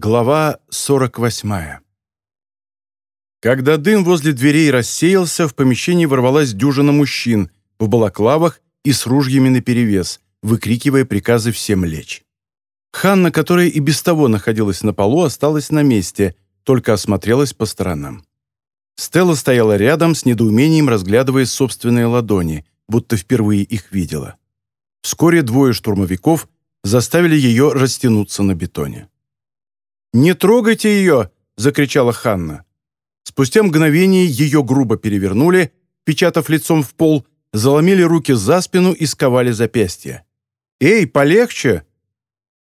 Глава 48 Когда дым возле дверей рассеялся, в помещении ворвалась дюжина мужчин в балаклавах и с ружьями наперевес, выкрикивая приказы всем лечь. Ханна, которая и без того находилась на полу, осталась на месте, только осмотрелась по сторонам. Стелла стояла рядом, с недоумением разглядывая собственные ладони, будто впервые их видела. Вскоре двое штурмовиков заставили ее растянуться на бетоне. «Не трогайте ее!» — закричала Ханна. Спустя мгновение ее грубо перевернули, печатав лицом в пол, заломили руки за спину и сковали запястья. «Эй, полегче!»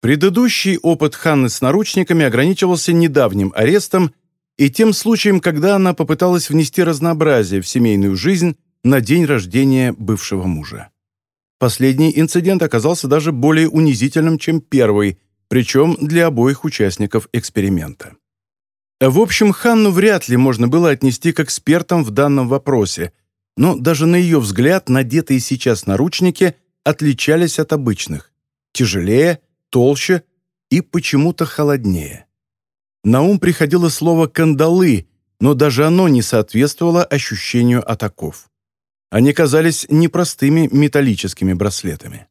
Предыдущий опыт Ханны с наручниками ограничивался недавним арестом и тем случаем, когда она попыталась внести разнообразие в семейную жизнь на день рождения бывшего мужа. Последний инцидент оказался даже более унизительным, чем первый, причем для обоих участников эксперимента. В общем, Ханну вряд ли можно было отнести к экспертам в данном вопросе, но даже на ее взгляд надетые сейчас наручники отличались от обычных. Тяжелее, толще и почему-то холоднее. На ум приходило слово «кандалы», но даже оно не соответствовало ощущению атаков. Они казались непростыми металлическими браслетами.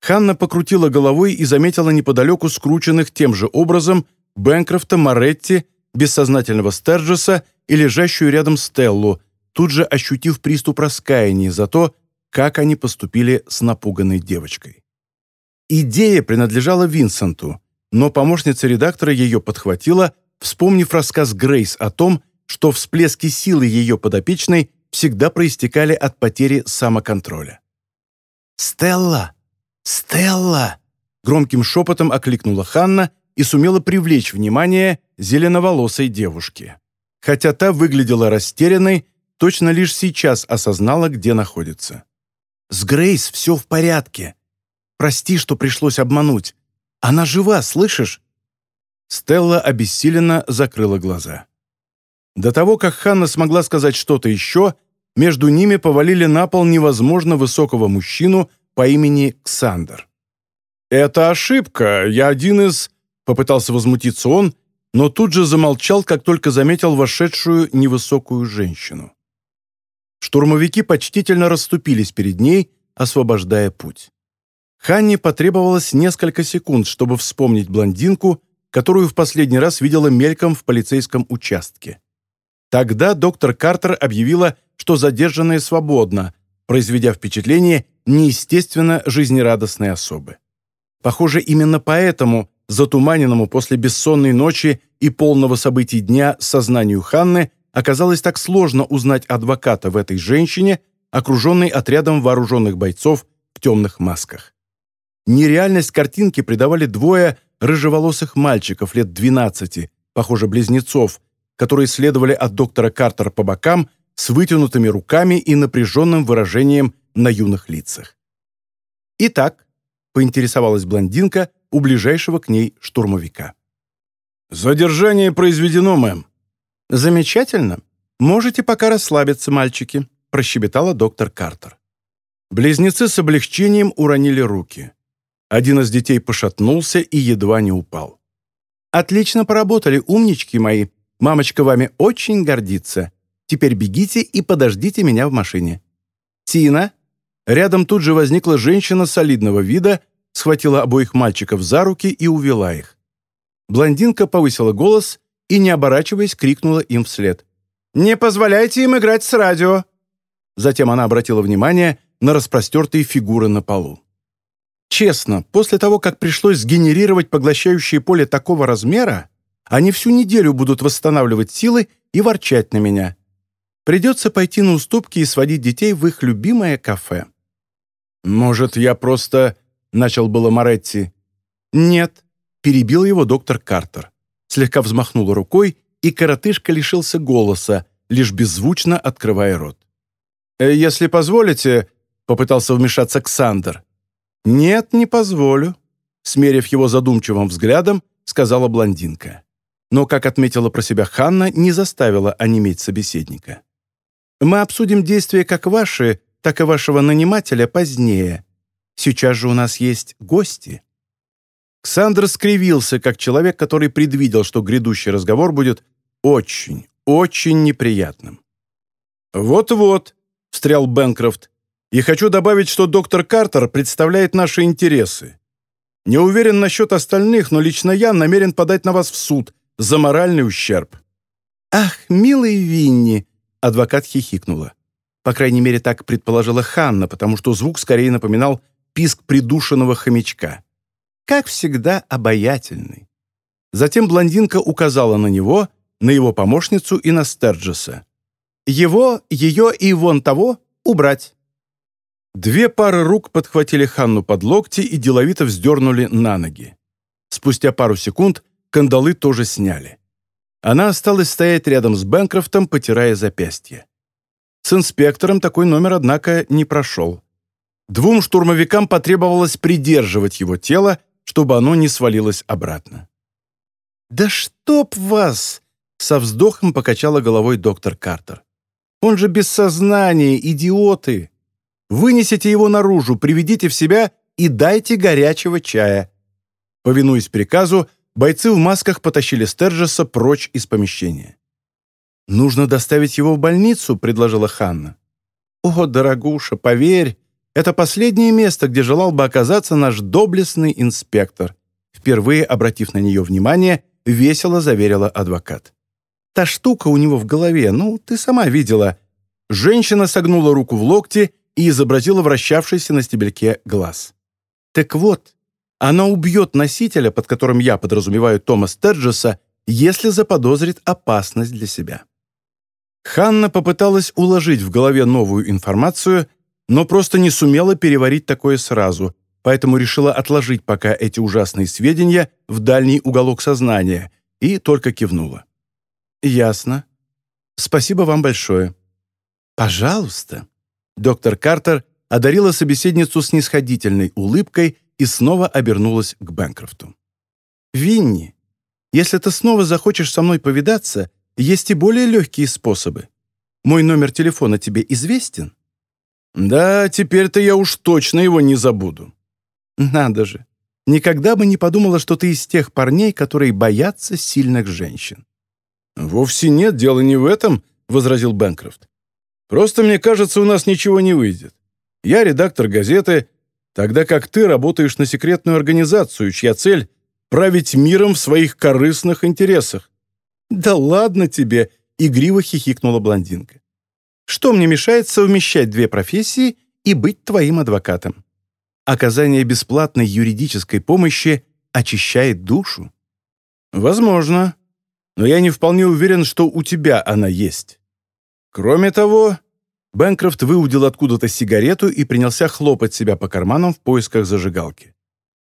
Ханна покрутила головой и заметила неподалеку скрученных тем же образом Бэнкрофта, Моретти, бессознательного Стерджеса и лежащую рядом Стеллу, тут же ощутив приступ раскаяния за то, как они поступили с напуганной девочкой. Идея принадлежала Винсенту, но помощница редактора ее подхватила, вспомнив рассказ Грейс о том, что всплески силы ее подопечной всегда проистекали от потери самоконтроля. «Стелла!» «Стелла!» — громким шепотом окликнула Ханна и сумела привлечь внимание зеленоволосой девушки. Хотя та выглядела растерянной, точно лишь сейчас осознала, где находится. «С Грейс все в порядке. Прости, что пришлось обмануть. Она жива, слышишь?» Стелла обессиленно закрыла глаза. До того, как Ханна смогла сказать что-то еще, между ними повалили на пол невозможно высокого мужчину по имени Ксандр. «Это ошибка, я один из...» — попытался возмутиться он, но тут же замолчал, как только заметил вошедшую невысокую женщину. Штурмовики почтительно расступились перед ней, освобождая путь. Ханне потребовалось несколько секунд, чтобы вспомнить блондинку, которую в последний раз видела мельком в полицейском участке. Тогда доктор Картер объявила, что задержанная свободна, произведя впечатление неестественно жизнерадостной особы. Похоже, именно поэтому затуманенному после бессонной ночи и полного событий дня сознанию Ханны оказалось так сложно узнать адвоката в этой женщине, окруженной отрядом вооруженных бойцов в темных масках. Нереальность картинки придавали двое рыжеволосых мальчиков лет 12, похоже, близнецов, которые следовали от доктора Картера по бокам с вытянутыми руками и напряженным выражением на юных лицах. «Итак», — поинтересовалась блондинка у ближайшего к ней штурмовика. «Задержание произведено, мэм». «Замечательно. Можете пока расслабиться, мальчики», — прощебетала доктор Картер. Близнецы с облегчением уронили руки. Один из детей пошатнулся и едва не упал. «Отлично поработали, умнички мои. Мамочка вами очень гордится. Теперь бегите и подождите меня в машине. Тина, Рядом тут же возникла женщина солидного вида, схватила обоих мальчиков за руки и увела их. Блондинка повысила голос и, не оборачиваясь, крикнула им вслед. «Не позволяйте им играть с радио!» Затем она обратила внимание на распростертые фигуры на полу. Честно, после того, как пришлось сгенерировать поглощающее поле такого размера, они всю неделю будут восстанавливать силы и ворчать на меня. Придется пойти на уступки и сводить детей в их любимое кафе. «Может, я просто...» — начал было Моретти. «Нет», — перебил его доктор Картер. Слегка взмахнул рукой, и коротышка лишился голоса, лишь беззвучно открывая рот. «Э, «Если позволите», — попытался вмешаться Ксандр. «Нет, не позволю», — смерив его задумчивым взглядом, сказала блондинка. Но, как отметила про себя Ханна, не заставила онеметь собеседника. «Мы обсудим действия как ваши, так и вашего нанимателя позднее. Сейчас же у нас есть гости». Ксандр скривился, как человек, который предвидел, что грядущий разговор будет очень, очень неприятным. «Вот-вот», — встрял Бэнкрофт, «и хочу добавить, что доктор Картер представляет наши интересы. Не уверен насчет остальных, но лично я намерен подать на вас в суд за моральный ущерб». «Ах, милый Винни!» — адвокат хихикнула. По крайней мере, так предположила Ханна, потому что звук скорее напоминал писк придушенного хомячка. Как всегда, обаятельный. Затем блондинка указала на него, на его помощницу и на Стерджеса. «Его, ее и вон того убрать». Две пары рук подхватили Ханну под локти и деловито вздернули на ноги. Спустя пару секунд кандалы тоже сняли. Она осталась стоять рядом с Бэнкрофтом, потирая запястье. С инспектором такой номер, однако, не прошел. Двум штурмовикам потребовалось придерживать его тело, чтобы оно не свалилось обратно. «Да чтоб вас!» — со вздохом покачала головой доктор Картер. «Он же без сознания, идиоты! Вынесите его наружу, приведите в себя и дайте горячего чая». Повинуясь приказу, бойцы в масках потащили Стержеса прочь из помещения. «Нужно доставить его в больницу», — предложила Ханна. «О, дорогуша, поверь, это последнее место, где желал бы оказаться наш доблестный инспектор», впервые обратив на нее внимание, весело заверила адвокат. «Та штука у него в голове, ну, ты сама видела». Женщина согнула руку в локте и изобразила вращавшийся на стебельке глаз. «Так вот, она убьет носителя, под которым я подразумеваю Тома Стерджеса, если заподозрит опасность для себя». Ханна попыталась уложить в голове новую информацию, но просто не сумела переварить такое сразу, поэтому решила отложить пока эти ужасные сведения в дальний уголок сознания и только кивнула. «Ясно. Спасибо вам большое». «Пожалуйста». Доктор Картер одарила собеседницу снисходительной улыбкой и снова обернулась к Бэнкрофту. «Винни, если ты снова захочешь со мной повидаться, есть и более легкие способы. Мой номер телефона тебе известен?» «Да, теперь-то я уж точно его не забуду». «Надо же! Никогда бы не подумала, что ты из тех парней, которые боятся сильных женщин». «Вовсе нет, дело не в этом», — возразил Бэнкрофт. «Просто мне кажется, у нас ничего не выйдет. Я редактор газеты, тогда как ты работаешь на секретную организацию, чья цель — править миром в своих корыстных интересах. «Да ладно тебе!» — игриво хихикнула блондинка. «Что мне мешает совмещать две профессии и быть твоим адвокатом? Оказание бесплатной юридической помощи очищает душу». «Возможно, но я не вполне уверен, что у тебя она есть. Кроме того...» Бэнкрофт выудил откуда-то сигарету и принялся хлопать себя по карманам в поисках зажигалки.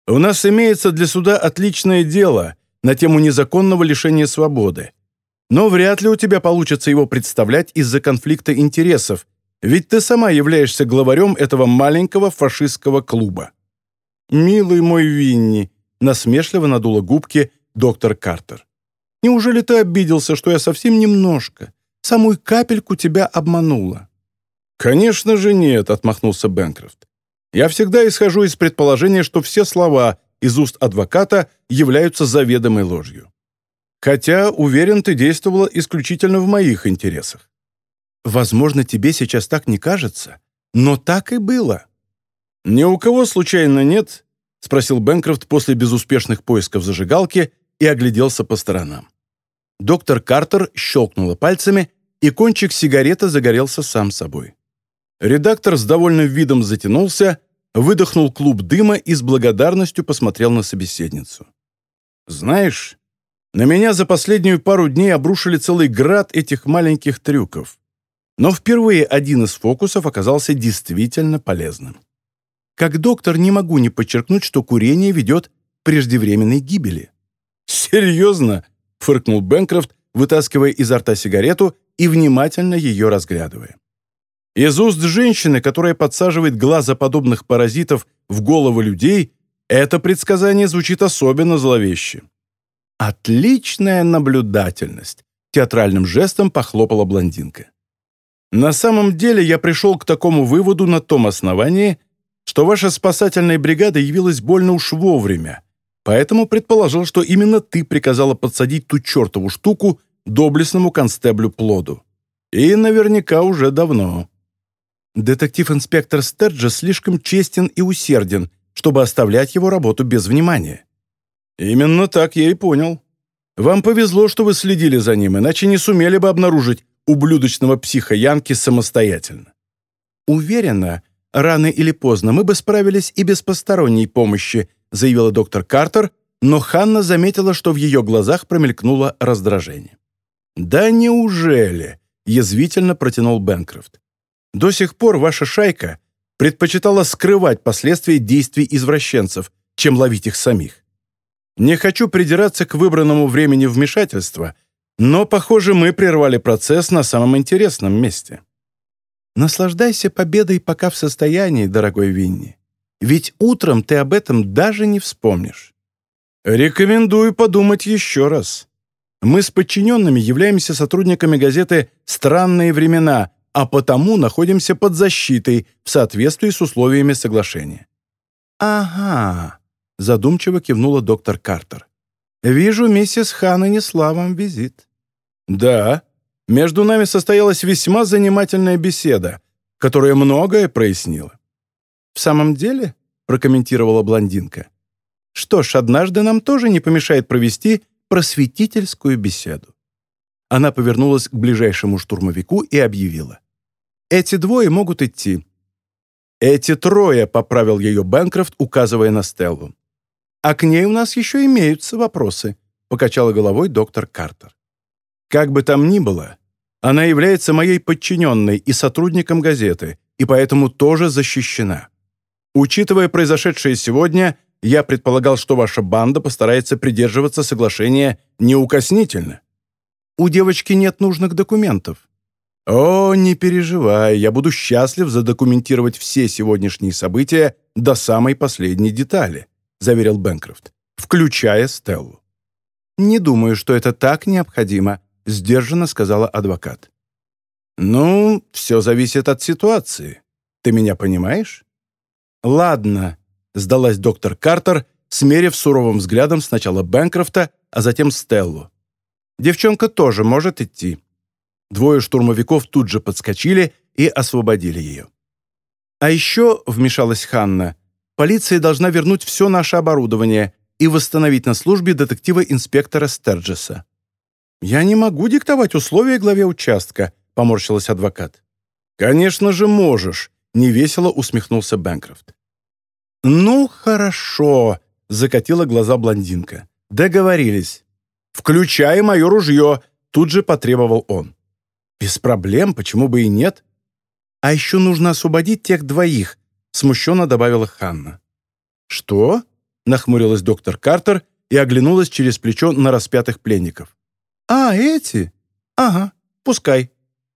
«У нас имеется для суда отличное дело — на тему незаконного лишения свободы. Но вряд ли у тебя получится его представлять из-за конфликта интересов, ведь ты сама являешься главарем этого маленького фашистского клуба». «Милый мой Винни», — насмешливо надула губки доктор Картер. «Неужели ты обиделся, что я совсем немножко, самую капельку тебя обманула?» «Конечно же нет», — отмахнулся Бэнкрофт. «Я всегда исхожу из предположения, что все слова, из уст адвоката являются заведомой ложью. Хотя, уверен, ты действовала исключительно в моих интересах. Возможно, тебе сейчас так не кажется, но так и было. «Ни у кого случайно нет?» — спросил Бэнкрофт после безуспешных поисков зажигалки и огляделся по сторонам. Доктор Картер щелкнула пальцами, и кончик сигареты загорелся сам собой. Редактор с довольным видом затянулся, выдохнул клуб дыма и с благодарностью посмотрел на собеседницу. «Знаешь, на меня за последнюю пару дней обрушили целый град этих маленьких трюков. Но впервые один из фокусов оказался действительно полезным. Как доктор не могу не подчеркнуть, что курение ведет к преждевременной гибели». «Серьезно?» — фыркнул Бэнкрофт, вытаскивая изо рта сигарету и внимательно ее разглядывая. Из уст женщины, которая подсаживает глазоподобных паразитов в головы людей, это предсказание звучит особенно зловеще. «Отличная наблюдательность!» — театральным жестом похлопала блондинка. «На самом деле я пришел к такому выводу на том основании, что ваша спасательная бригада явилась больно уж вовремя, поэтому предположил, что именно ты приказала подсадить ту чертову штуку доблестному констеблю Плоду. И наверняка уже давно. Детектив-инспектор Стерджа слишком честен и усерден, чтобы оставлять его работу без внимания. Именно так я и понял. Вам повезло, что вы следили за ним, иначе не сумели бы обнаружить ублюдочного психа Янки самостоятельно. Уверена, рано или поздно мы бы справились и без посторонней помощи, заявила доктор Картер, но Ханна заметила, что в ее глазах промелькнуло раздражение. «Да неужели?» — язвительно протянул Бенкрофт. «До сих пор ваша шайка предпочитала скрывать последствия действий извращенцев, чем ловить их самих. Не хочу придираться к выбранному времени вмешательства, но, похоже, мы прервали процесс на самом интересном месте. Наслаждайся победой пока в состоянии, дорогой Винни. Ведь утром ты об этом даже не вспомнишь. Рекомендую подумать еще раз. Мы с подчиненными являемся сотрудниками газеты «Странные времена», а потому находимся под защитой в соответствии с условиями соглашения. «Ага», — задумчиво кивнула доктор Картер. «Вижу, миссис Хан нанесла вам визит». «Да, между нами состоялась весьма занимательная беседа, которая многое прояснила». «В самом деле?» — прокомментировала блондинка. «Что ж, однажды нам тоже не помешает провести просветительскую беседу». Она повернулась к ближайшему штурмовику и объявила. «Эти двое могут идти». «Эти трое», — поправил ее Бэнкрофт, указывая на Стеллу. «А к ней у нас еще имеются вопросы», — покачала головой доктор Картер. «Как бы там ни было, она является моей подчиненной и сотрудником газеты, и поэтому тоже защищена. Учитывая произошедшее сегодня, я предполагал, что ваша банда постарается придерживаться соглашения неукоснительно. У девочки нет нужных документов. О, не переживай, я буду счастлив задокументировать все сегодняшние события до самой последней детали. — заверил Бэнкрофт, включая Стеллу. «Не думаю, что это так необходимо», — сдержанно сказала адвокат. «Ну, все зависит от ситуации. Ты меня понимаешь?» «Ладно», — сдалась доктор Картер, смерив суровым взглядом сначала Бэнкрофта, а затем Стеллу. «Девчонка тоже может идти». Двое штурмовиков тут же подскочили и освободили ее. «А еще», — вмешалась Ханна, — полиция должна вернуть все наше оборудование и восстановить на службе детектива-инспектора Стерджеса». «Я не могу диктовать условия главе участка», — поморщилась адвокат. «Конечно же можешь», — невесело усмехнулся Бэнкрофт. «Ну, хорошо», — закатила глаза блондинка. «Договорились. Включай мое ружье», — тут же потребовал он. «Без проблем, почему бы и нет? А еще нужно освободить тех двоих, смущенно добавила Ханна. «Что?» — нахмурилась доктор Картер и оглянулась через плечо на распятых пленников. «А, эти? Ага, пускай».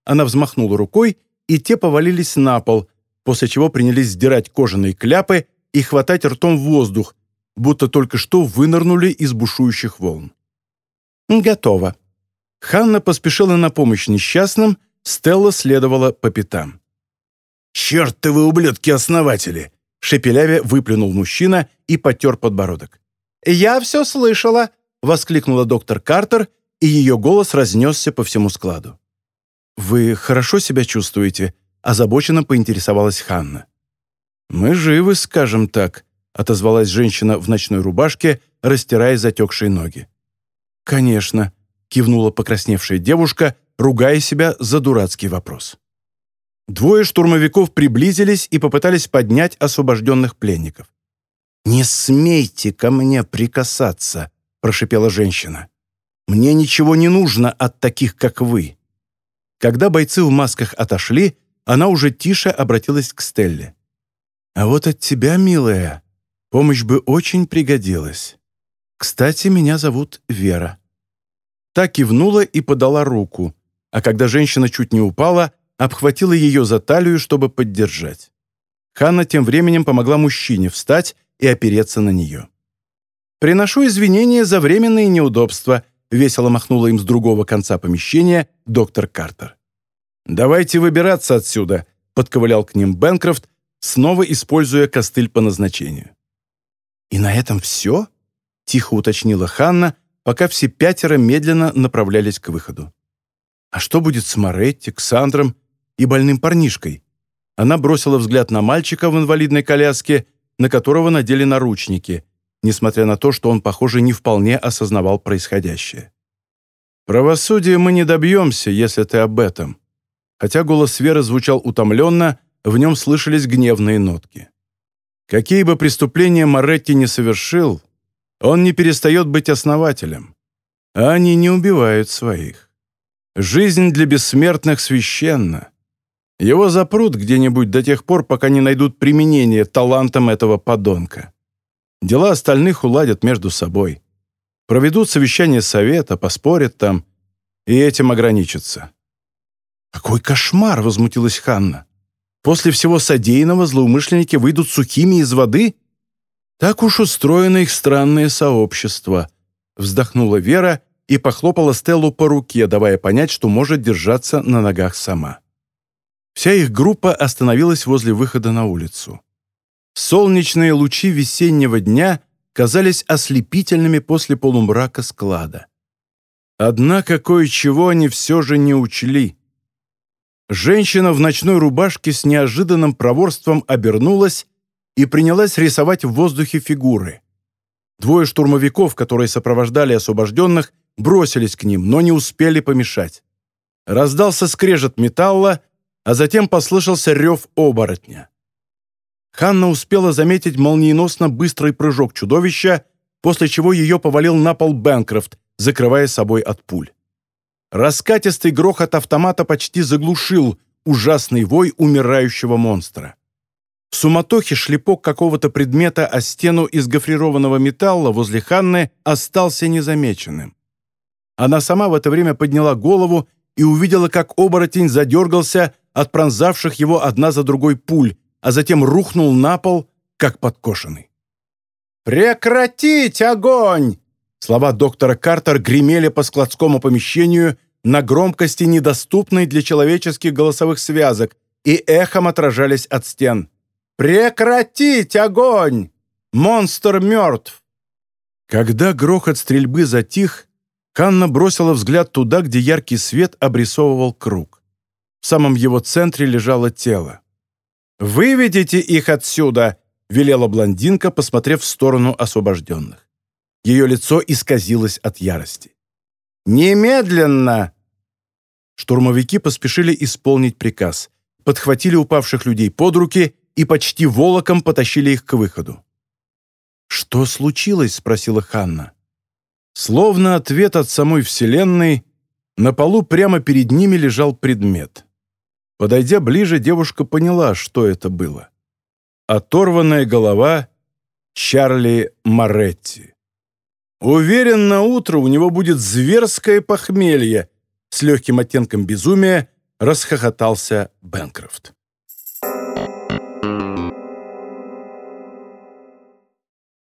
Она взмахнула рукой, и те повалились на пол, после чего принялись сдирать кожаные кляпы и хватать ртом воздух, будто только что вынырнули из бушующих волн. «Готово». Ханна поспешила на помощь несчастным, Стелла следовала по пятам. «Чертовы ублюдки-основатели!» Шепеляве выплюнул мужчина и потер подбородок. «Я все слышала!» — воскликнула доктор Картер, и ее голос разнесся по всему складу. «Вы хорошо себя чувствуете?» — озабоченно поинтересовалась Ханна. «Мы живы, скажем так», — отозвалась женщина в ночной рубашке, растирая затекшие ноги. «Конечно», — кивнула покрасневшая девушка, ругая себя за дурацкий вопрос. Двое штурмовиков приблизились и попытались поднять освобожденных пленников. «Не смейте ко мне прикасаться», — прошипела женщина. «Мне ничего не нужно от таких, как вы». Когда бойцы в масках отошли, она уже тише обратилась к Стелле. «А вот от тебя, милая, помощь бы очень пригодилась. Кстати, меня зовут Вера». Та кивнула и подала руку, а когда женщина чуть не упала, обхватила ее за талию, чтобы поддержать. Ханна тем временем помогла мужчине встать и опереться на нее. «Приношу извинения за временные неудобства», весело махнула им с другого конца помещения доктор Картер. «Давайте выбираться отсюда», подковылял к ним Бенкрофт, снова используя костыль по назначению. «И на этом все? тихо уточнила Ханна, пока все пятеро медленно направлялись к выходу. «А что будет с Моретти, Ксандром и больным парнишкой?» Она бросила взгляд на мальчика в инвалидной коляске, на которого надели наручники, несмотря на то, что он, похоже, не вполне осознавал происходящее. «Правосудия мы не добьемся, если ты об этом». Хотя голос Веры звучал утомленно, в нем слышались гневные нотки. Какие бы преступления Моретти не совершил, он не перестает быть основателем. А они не убивают своих. Жизнь для бессмертных священна. Его запрут где-нибудь до тех пор, пока не найдут применение талантам этого подонка. Дела остальных уладят между собой. Проведут совещание совета, поспорят там, и этим ограничатся. «Какой кошмар!» — возмутилась Ханна. «После всего содеянного злоумышленники выйдут сухими из воды?» «Так уж устроено их странное сообщество», — вздохнула Вера и похлопала Стеллу по руке, давая понять, что может держаться на ногах сама. Вся их группа остановилась возле выхода на улицу. Солнечные лучи весеннего дня казались ослепительными после полумрака склада. Однако кое-чего они все же не учли. Женщина в ночной рубашке с неожиданным проворством обернулась и принялась рисовать в воздухе фигуры. Двое штурмовиков, которые сопровождали освобожденных, бросились к ним, но не успели помешать. Раздался скрежет металла, а затем послышался рев оборотня. Ханна успела заметить молниеносно быстрый прыжок чудовища, после чего ее повалил на пол Бэнкрофт, закрывая собой от пуль. Раскатистый грохот автомата почти заглушил ужасный вой умирающего монстра. В суматохе шлепок какого-то предмета о стену из гофрированного металла возле Ханны остался незамеченным. Она сама в это время подняла голову и увидела, как оборотень задергался от пронзавших его одна за другой пуль, а затем рухнул на пол, как подкошенный. «Прекратить огонь!» Слова доктора Картер гремели по складскому помещению на громкости, недоступной для человеческих голосовых связок, и эхом отражались от стен. «Прекратить огонь! Монстр мертв!» Когда грохот стрельбы затих, Ханна бросила взгляд туда, где яркий свет обрисовывал круг. В самом его центре лежало тело. «Выведите их отсюда!» — велела блондинка, посмотрев в сторону освобожденных. Ее лицо исказилось от ярости. «Немедленно!» Штурмовики поспешили исполнить приказ, подхватили упавших людей под руки и почти волоком потащили их к выходу. «Что случилось?» — спросила Ханна. Словно ответ от самой Вселенной, на полу прямо перед ними лежал предмет. Подойдя ближе, девушка поняла, что это было. Оторванная голова Чарли Моретти. Уверен, на утро у него будет зверское похмелье. С легким оттенком безумия расхохотался Бэнкрофт.